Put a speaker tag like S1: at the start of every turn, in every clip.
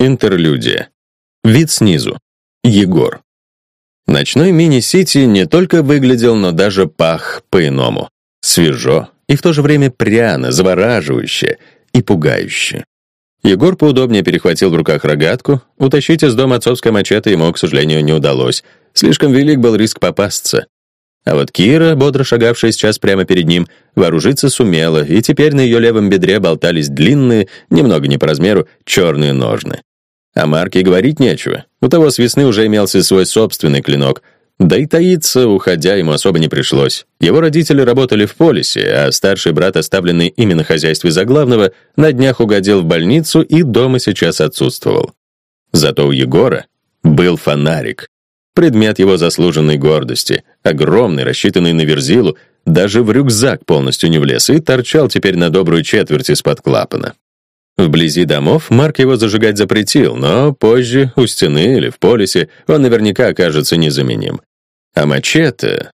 S1: Интерлюдия. Вид снизу. Егор. Ночной мини-сити не только выглядел, но даже пах по-иному. Свежо и в то же время пряно, завораживающе и пугающе. Егор поудобнее перехватил в руках рогатку. Утащить из дома отцовское мачете ему, к сожалению, не удалось. Слишком велик был риск попасться. А вот Кира, бодро шагавшая сейчас прямо перед ним, вооружиться сумела, и теперь на ее левом бедре болтались длинные, немного не по размеру, черные ножны. О Марке говорить нечего. У того с весны уже имелся свой собственный клинок. Да и таиться, уходя, ему особо не пришлось. Его родители работали в полисе, а старший брат, оставленный ими на за главного, на днях угодил в больницу и дома сейчас отсутствовал. Зато у Егора был фонарик. Предмет его заслуженной гордости. Огромный, рассчитанный на верзилу, даже в рюкзак полностью не влез и торчал теперь на добрую четверть из-под клапана. Вблизи домов Марк его зажигать запретил, но позже, у стены или в полисе, он наверняка окажется незаменим. А мачете...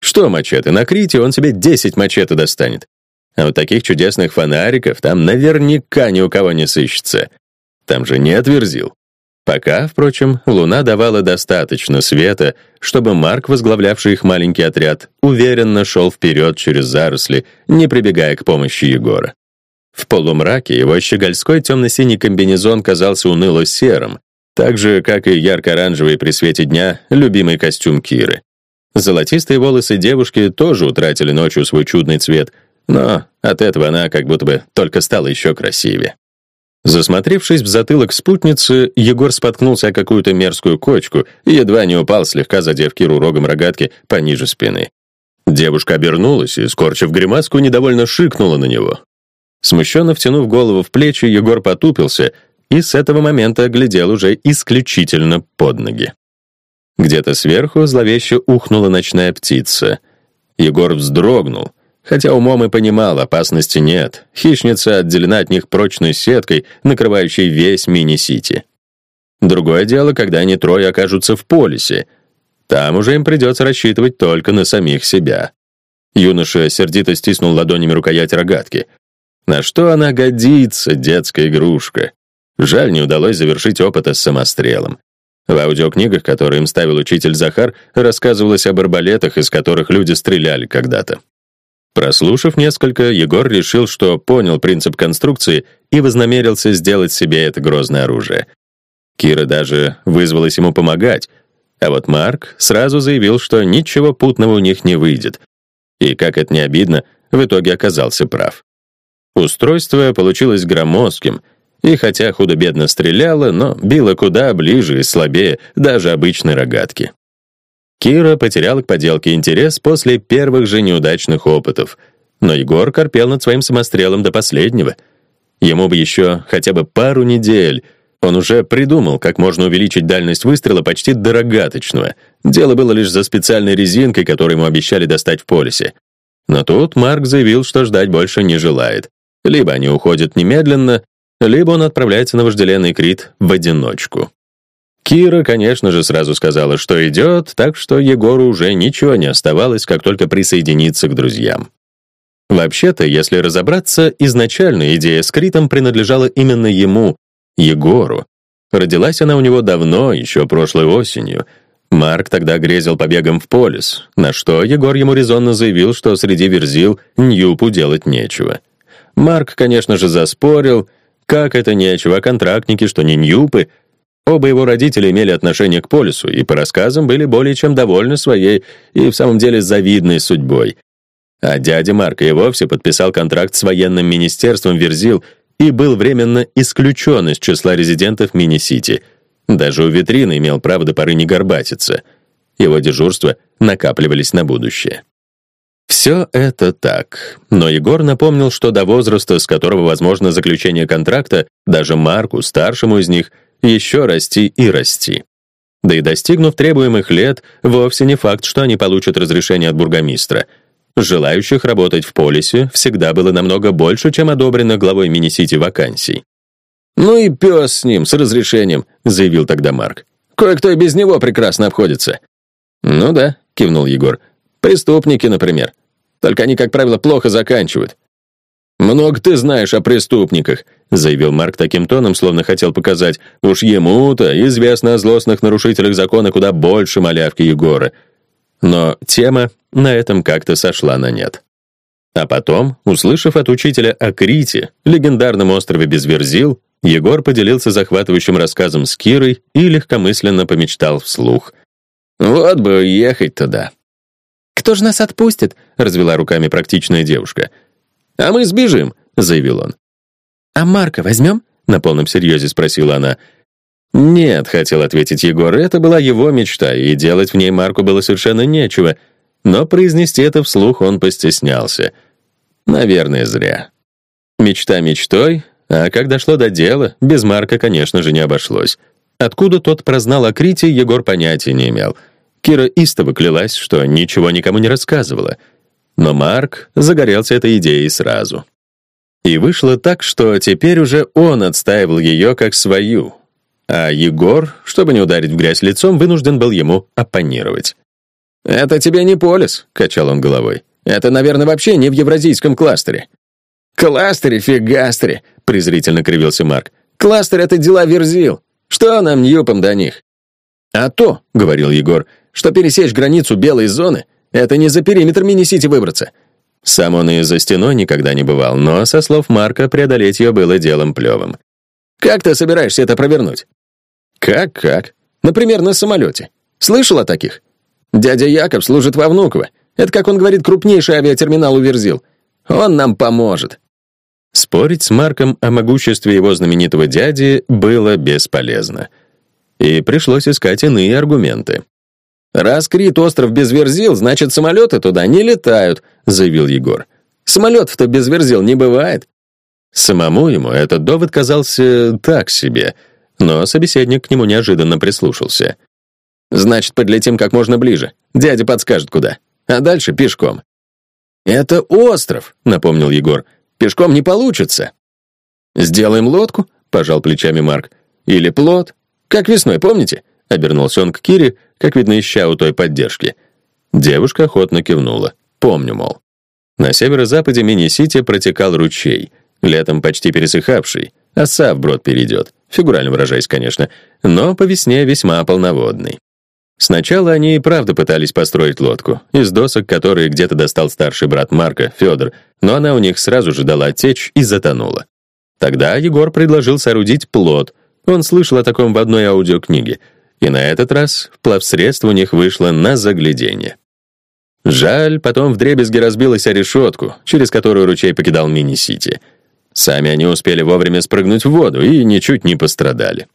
S1: Что мачете? На Крите он себе 10 мачете достанет. А вот таких чудесных фонариков там наверняка ни у кого не сыщется. Там же нет верзил. Пока, впрочем, луна давала достаточно света, чтобы Марк, возглавлявший их маленький отряд, уверенно шел вперед через заросли, не прибегая к помощи Егора. В полумраке его щегольской темно-синий комбинезон казался уныло серым, так же, как и ярко-оранжевый при свете дня любимый костюм Киры. Золотистые волосы девушки тоже утратили ночью свой чудный цвет, но от этого она как будто бы только стала еще красивее. Засмотревшись в затылок спутницы, Егор споткнулся о какую-то мерзкую кочку и едва не упал, слегка задев Киру рогом рогатки пониже спины. Девушка обернулась и, скорчив гримаску, недовольно шикнула на него. Смущенно втянув голову в плечи, Егор потупился и с этого момента глядел уже исключительно под ноги. Где-то сверху зловеще ухнула ночная птица. Егор вздрогнул, хотя умом и понимал, опасности нет. Хищница отделена от них прочной сеткой, накрывающей весь мини-сити. Другое дело, когда они трое окажутся в полисе. Там уже им придется рассчитывать только на самих себя. Юноша сердито стиснул ладонями рукоять рогатки. На что она годится, детская игрушка? Жаль, не удалось завершить опыта с самострелом. В аудиокнигах, которые им ставил учитель Захар, рассказывалось об арбалетах, из которых люди стреляли когда-то. Прослушав несколько, Егор решил, что понял принцип конструкции и вознамерился сделать себе это грозное оружие. Кира даже вызвалась ему помогать, а вот Марк сразу заявил, что ничего путного у них не выйдет. И, как это не обидно, в итоге оказался прав. Устройство получилось громоздким, и хотя худо-бедно стреляло, но било куда ближе и слабее даже обычной рогатки. Кира потеряла к поделке интерес после первых же неудачных опытов, но Егор корпел над своим самострелом до последнего. Ему бы еще хотя бы пару недель. Он уже придумал, как можно увеличить дальность выстрела почти до рогаточного. Дело было лишь за специальной резинкой, которую ему обещали достать в полисе. Но тут Марк заявил, что ждать больше не желает. Либо они уходят немедленно, либо он отправляется на вожделенный Крит в одиночку. Кира, конечно же, сразу сказала, что идет, так что Егору уже ничего не оставалось, как только присоединиться к друзьям. Вообще-то, если разобраться, изначально идея с Критом принадлежала именно ему, Егору. Родилась она у него давно, еще прошлой осенью. Марк тогда грезил побегом в полис, на что Егор ему резонно заявил, что среди верзил Ньюпу делать нечего. Марк, конечно же, заспорил. Как это нечего, контрактники, что не Ньюпы. Оба его родителя имели отношение к полису и по рассказам были более чем довольны своей и в самом деле завидной судьбой. А дядя Марк и вовсе подписал контракт с военным министерством Верзил и был временно исключен из числа резидентов мини-сити. Даже у витрины имел право до поры не горбатиться. Его дежурства накапливались на будущее. Все это так. Но Егор напомнил, что до возраста, с которого возможно заключение контракта, даже Марку, старшему из них, еще расти и расти. Да и достигнув требуемых лет, вовсе не факт, что они получат разрешение от бургомистра. Желающих работать в полисе всегда было намного больше, чем одобрено главой мини-сити вакансий. «Ну и пес с ним, с разрешением», — заявил тогда Марк. «Кое-кто и без него прекрасно обходится». «Ну да», — кивнул Егор. Преступники, например. Только они, как правило, плохо заканчивают. Много ты знаешь о преступниках, заявил Марк таким тоном, словно хотел показать, уж ему-то известно о злостных нарушителях закона куда больше малявки Егора. Но тема на этом как-то сошла на нет. А потом, услышав от учителя о Крите, легендарном острове без верзил, Егор поделился захватывающим рассказом с Кирой и легкомысленно помечтал вслух. «Вот бы ехать туда».
S2: «Кто же нас отпустит?» — развела руками практичная девушка.
S1: «А мы сбежим», — заявил он.
S2: «А Марка возьмем?» — на полном серьезе спросила она.
S1: «Нет», — хотел ответить Егор, — это была его мечта, и делать в ней Марку было совершенно нечего. Но произнести это вслух он постеснялся. Наверное, зря. Мечта мечтой, а как дошло до дела, без Марка, конечно же, не обошлось. Откуда тот прознал о Крите, Егор понятия не имел. Кира истово клялась, что ничего никому не рассказывала. Но Марк загорелся этой идеей сразу. И вышло так, что теперь уже он отстаивал ее как свою, а Егор, чтобы не ударить в грязь лицом, вынужден был ему оппонировать. «Это тебе не полис», — качал он головой. «Это, наверное, вообще не в евразийском кластере». «Кластере, фигастере», — презрительно кривился Марк. «Кластер — это дела верзил. Что нам, Ньюпом, до них?» «А то», — говорил Егор, — «что пересечь границу белой зоны — это не за периметр мини-сити выбраться. Сам он и за стеной никогда не бывал, но, со слов Марка, преодолеть ее было делом плевым. «Как ты собираешься это провернуть?» «Как-как? Например, на самолете. Слышал о таких? Дядя Яков служит во Внуково. Это, как он говорит, крупнейший авиатерминал у Верзил. Он нам поможет». Спорить с Марком о могуществе его знаменитого дяди было бесполезно. И пришлось искать иные аргументы. «Раз Крит остров без верзил, значит, самолеты туда не летают», — заявил Егор. «Самолетов-то без верзил не бывает». Самому ему этот довод казался так себе, но собеседник к нему неожиданно прислушался. «Значит, подлетим как можно ближе. Дядя подскажет, куда. А дальше пешком». «Это остров», — напомнил Егор. «Пешком не получится». «Сделаем лодку», — пожал плечами Марк. «Или плот. Как весной, помните?» Обернулся он к Кире, как видно, ища у той поддержки. Девушка охотно кивнула. «Помню, мол». На северо-западе мини-сити протекал ручей, летом почти пересыхавший, оса вброд перейдет, фигурально выражаясь, конечно, но по весне весьма полноводный. Сначала они и правда пытались построить лодку, из досок, которые где-то достал старший брат Марка, Федор, но она у них сразу же дала течь и затонула. Тогда Егор предложил соорудить плот. Он слышал о таком в одной аудиокниге — и на этот раз плавсредство у них вышло на заглядение. Жаль, потом вдребезги разбилась о решетку, через которую ручей покидал мини-сити. Сами они успели вовремя спрыгнуть в воду и ничуть не пострадали.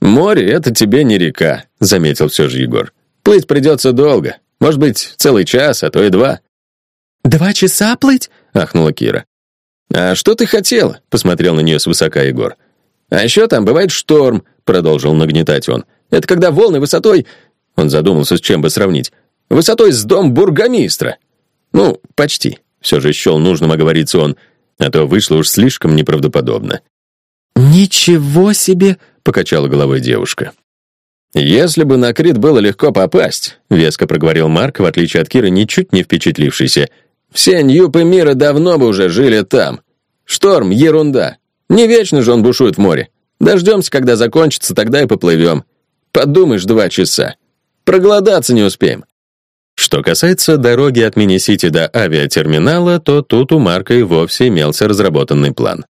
S1: «Море — это тебе не река», — заметил все же Егор. «Плыть придется долго. Может быть, целый час, а то и два».
S2: «Два часа плыть?»
S1: — ахнула Кира. «А что ты хотела?» — посмотрел на нее свысока Егор. «А еще там бывает шторм», — продолжил нагнетать он. Это когда волны высотой...» Он задумался, с чем бы сравнить. «Высотой с дом бургомистра». «Ну, почти». Все же счел нужным оговориться он, а то вышло уж слишком неправдоподобно.
S2: «Ничего себе!» — покачала головой девушка.
S1: «Если бы на Крит было легко попасть», — веско проговорил Марк, в отличие от Киры, ничуть не впечатлившийся, «все Ньюпы мира давно бы уже жили там. Шторм — ерунда. Не вечно же он бушует в море. Дождемся, когда закончится, тогда и поплывем. Подумаешь, два часа. Проголодаться не успеем. Что касается дороги от мини-сити до авиатерминала, то тут у Марка и вовсе имелся разработанный план.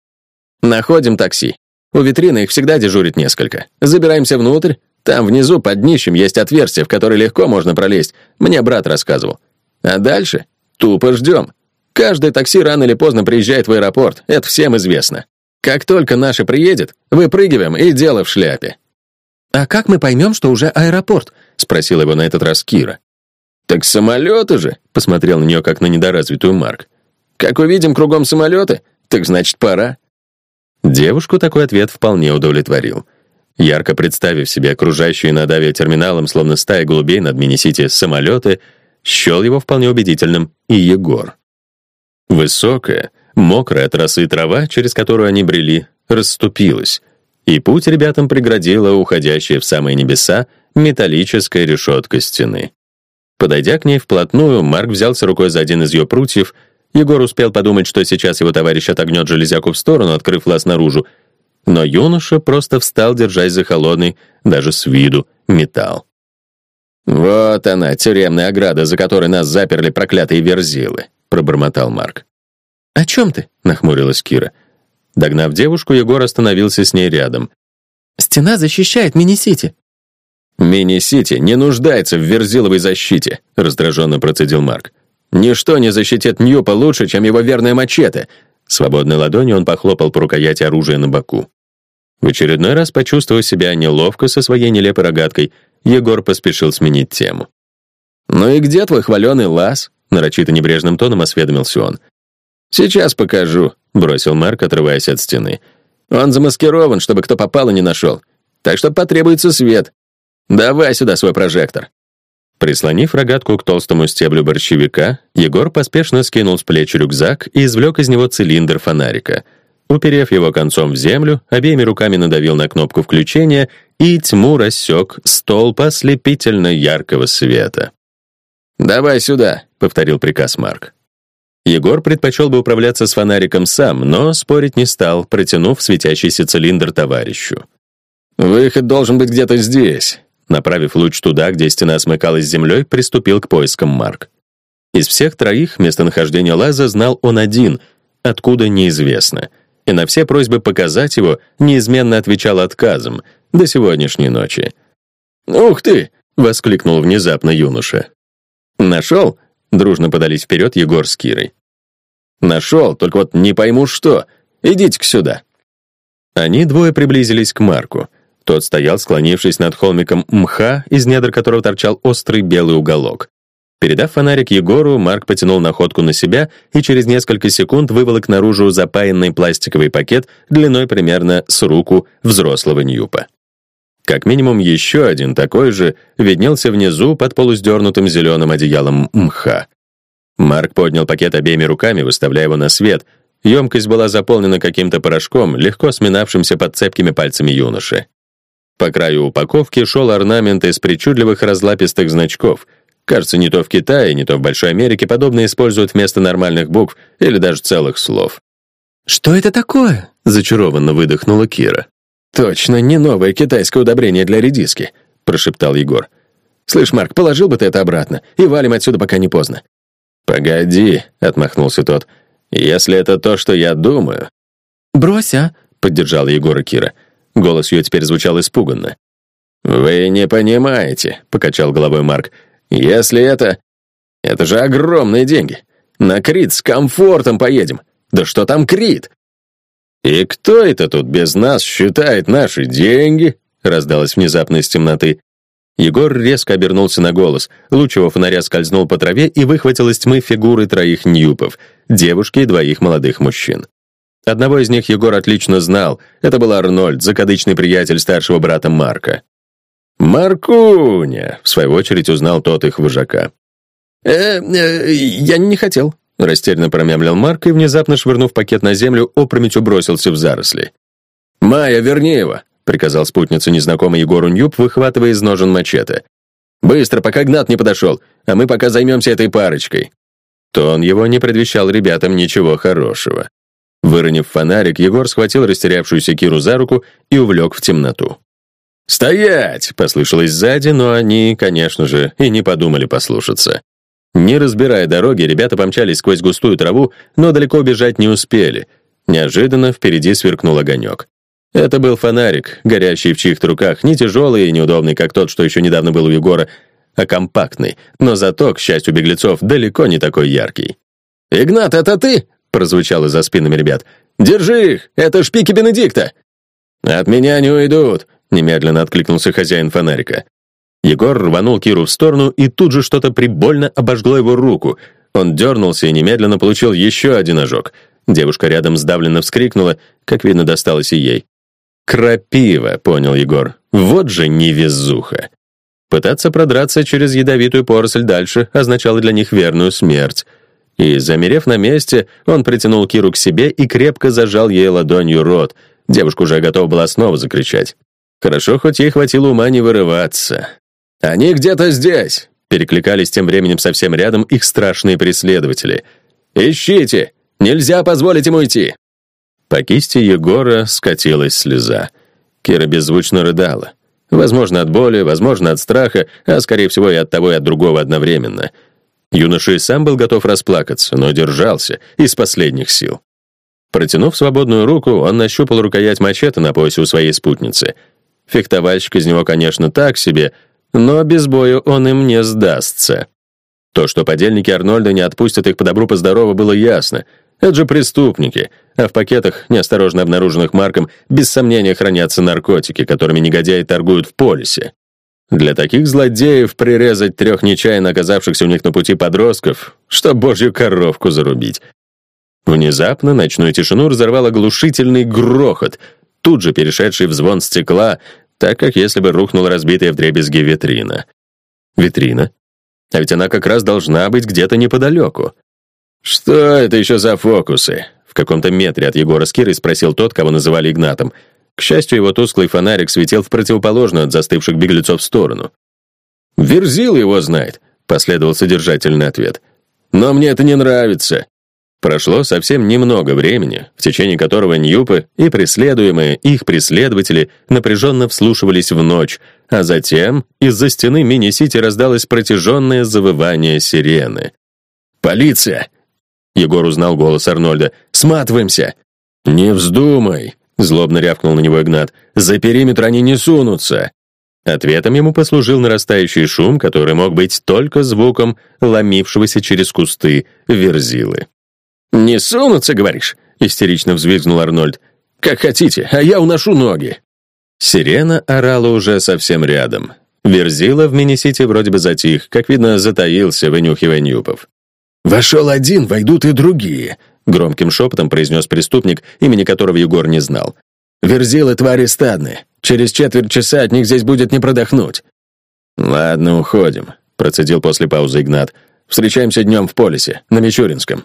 S1: Находим такси. У витрины их всегда дежурит несколько. Забираемся внутрь. Там внизу под днищем есть отверстие, в которое легко можно пролезть. Мне брат рассказывал. А дальше тупо ждем. Каждое такси рано или поздно приезжает в аэропорт. Это всем известно. Как только наше приедет, выпрыгиваем и дело в шляпе.
S2: «А как мы поймем, что уже аэропорт?»
S1: — спросил его на этот раз Кира. «Так самолеты же!» — посмотрел на нее, как на недоразвитую Марк. «Как увидим кругом самолеты, так значит пора». Девушку такой ответ вполне удовлетворил. Ярко представив себе окружающие над авиатерминалом, словно стая голубей над мини-сити самолеты, счел его вполне убедительным и Егор. Высокая, мокрая от росы трава, через которую они брели, расступилась, и путь ребятам преградила уходящая в самые небеса металлическая решетка стены. Подойдя к ней вплотную, Марк взялся рукой за один из ее прутьев Егор успел подумать, что сейчас его товарищ отогнет железяку в сторону, открыв лаз наружу. Но юноша просто встал, держась за холодный, даже с виду, металл. «Вот она, тюремная ограда, за которой нас заперли проклятые верзилы», — пробормотал Марк.
S2: «О чем ты?» — нахмурилась Кира.
S1: Догнав девушку, Егор остановился с ней рядом.
S2: «Стена защищает мини-сити».
S1: «Мини-сити не нуждается в верзиловой защите», — раздраженно процедил Марк. «Ничто не защитит Ньюпа лучше, чем его верное мачете». Свободной ладонью он похлопал по рукояти оружия на боку. В очередной раз, почувствовав себя неловко со своей нелепой рогаткой, Егор поспешил сменить тему. «Ну и где твой хваленый лаз?» — нарочито небрежным тоном осведомился он. «Сейчас покажу», — бросил Марк, отрываясь от стены. «Он замаскирован, чтобы кто попал и не нашел. Так что потребуется свет. Давай сюда свой прожектор». Прислонив рогатку к толстому стеблю борщевика, Егор поспешно скинул с плеч рюкзак и извлек из него цилиндр фонарика — Уперев его концом в землю, обеими руками надавил на кнопку включения, и тьму рассек столб ослепительно яркого света. «Давай сюда», — повторил приказ Марк. Егор предпочел бы управляться с фонариком сам, но спорить не стал, протянув светящийся цилиндр товарищу. «Выход должен быть где-то здесь», Направив луч туда, где стена смыкалась с землей, приступил к поискам Марк. Из всех троих местонахождение лаза знал он один, откуда неизвестно — и на все просьбы показать его неизменно отвечал отказом до сегодняшней ночи. «Ух ты!» — воскликнул внезапно юноша. «Нашел?» — дружно подались вперед Егор с Кирой. «Нашел, только вот не пойму что. Идите-ка сюда». Они двое приблизились к Марку. Тот стоял, склонившись над холмиком мха, из недр которого торчал острый белый уголок. Передав фонарик Егору, Марк потянул находку на себя и через несколько секунд выволок наружу запаянный пластиковый пакет длиной примерно с руку взрослого Ньюпа. Как минимум еще один такой же виднелся внизу под полусдернутым зеленым одеялом мха. Марк поднял пакет обеими руками, выставляя его на свет. Емкость была заполнена каким-то порошком, легко сминавшимся под цепкими пальцами юноши. По краю упаковки шел орнамент из причудливых разлапистых значков — Кажется, не то в Китае, не то в Большой Америке подобное используют вместо нормальных букв или даже целых слов.
S2: «Что это такое?» — зачарованно выдохнула Кира.
S1: «Точно не новое китайское удобрение для редиски», — прошептал Егор. «Слышь, Марк, положил бы ты это обратно и валим отсюда, пока не поздно». «Погоди», — отмахнулся тот. «Если это то, что я думаю...»
S2: «Брось, а», —
S1: поддержала Егора Кира. Голос ее теперь звучал испуганно. «Вы не понимаете», — покачал головой Марк. Если это... Это же огромные деньги. На Крит с комфортом поедем. Да что там Крит? И кто это тут без нас считает наши деньги? Раздалось внезапно из темноты. Егор резко обернулся на голос. Луч его фонаря скользнул по траве и выхватил из тьмы фигуры троих ньюпов, девушки и двоих молодых мужчин. Одного из них Егор отлично знал. Это был Арнольд, закадычный приятель старшего брата Марка. «Маркуня!» — в свою очередь узнал тот их вожака.
S2: «Э, э я не хотел», —
S1: растерянно промямлил Марк и, внезапно швырнув пакет на землю, опрометью бросился в заросли. «Майя, верни его!» — приказал спутницу незнакомый Егору Ньюб, выхватывая из ножен мачете. «Быстро, пока Гнат не подошел, а мы пока займемся этой парочкой». Тон его не предвещал ребятам ничего хорошего. Выронив фонарик, Егор схватил растерявшуюся Киру за руку и увлек в темноту. «Стоять!» — послышалось сзади, но они, конечно же, и не подумали послушаться. Не разбирая дороги, ребята помчались сквозь густую траву, но далеко убежать не успели. Неожиданно впереди сверкнул огонек. Это был фонарик, горящий в чьих-то руках, не тяжелый и неудобный, как тот, что еще недавно был у Егора, а компактный, но зато, к счастью беглецов, далеко не такой яркий. «Игнат, это ты?» — прозвучало за спинами ребят. «Держи их! Это шпики Бенедикта!» «От меня не уйдут!» Немедленно откликнулся хозяин фонарика. Егор рванул Киру в сторону, и тут же что-то прибольно обожгло его руку. Он дернулся и немедленно получил еще один ожог. Девушка рядом сдавленно вскрикнула, как видно, досталось и ей. «Крапива», — понял Егор. «Вот же невезуха». Пытаться продраться через ядовитую поросль дальше означало для них верную смерть. И, замерев на месте, он притянул Киру к себе и крепко зажал ей ладонью рот. Девушка уже готова была снова закричать. Хорошо, хоть ей хватило ума не вырываться. «Они где-то здесь!» Перекликались тем временем совсем рядом их страшные преследователи. Ищите! Нельзя позволить ему идти!» По кисти Егора скатилась слеза. Кира беззвучно рыдала. Возможно, от боли, возможно, от страха, а, скорее всего, и от того, и от другого одновременно. Юноша и сам был готов расплакаться, но держался из последних сил. Протянув свободную руку, он нащупал рукоять мачете на поясе у своей спутницы. Фехтовальщик из него, конечно, так себе, но без боя он им не сдастся. То, что подельники Арнольда не отпустят их по добру по здорову, было ясно. Это же преступники, а в пакетах, неосторожно обнаруженных Марком, без сомнения хранятся наркотики, которыми негодяи торгуют в полисе. Для таких злодеев прирезать трех нечаянно оказавшихся у них на пути подростков, что божью коровку зарубить. Внезапно ночную тишину разорвал оглушительный грохот, тут же перешедший в звон стекла, так как если бы рухнула разбитая вдребезги витрина. Витрина? А ведь она как раз должна быть где-то неподалеку. «Что это еще за фокусы?» В каком-то метре от Егора с Кирой спросил тот, кого называли Игнатом. К счастью, его тусклый фонарик светил в противоположную от застывших беглецов сторону. «Верзил его знает», — последовал содержательный ответ. «Но мне это не нравится». Прошло совсем немного времени, в течение которого Ньюпы и преследуемые их преследователи напряженно вслушивались в ночь, а затем из-за стены мини-сити раздалось протяженное завывание сирены. «Полиция!» Егор узнал голос Арнольда. «Сматываемся!» «Не вздумай!» — злобно рявкнул на него Игнат. «За периметр они не сунутся!» Ответом ему послужил нарастающий шум, который мог быть только звуком ломившегося через кусты верзилы. «Не сунутся, говоришь?» — истерично взвизгнул Арнольд. «Как хотите, а я уношу ноги!» Сирена орала уже совсем рядом. Верзила в мини-сити вроде бы затих, как видно, затаился, вынюхивая Ньюпов. «Вошел один, войдут и другие», — громким шепотом произнес преступник, имени которого Егор не знал. «Верзилы твари стадные. Через четверть часа от них здесь будет не продохнуть». «Ладно, уходим», — процедил после паузы Игнат. «Встречаемся днем в полисе, на Мичуринском».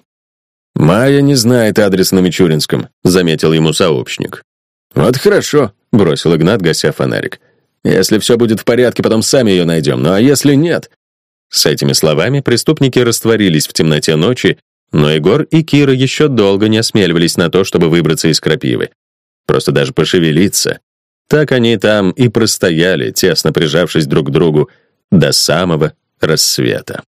S1: «Майя не знает адрес на Мичуринском», — заметил ему сообщник. «Вот хорошо», — бросил Игнат, гася фонарик. «Если все будет в порядке, потом сами ее найдем. Ну а если нет, с этими словами преступники растворились в темноте ночи, но Егор и Кира еще долго не осмеливались на то, чтобы выбраться из крапивы. Просто даже пошевелиться. Так они там и простояли, тесно прижавшись друг к другу, до самого рассвета.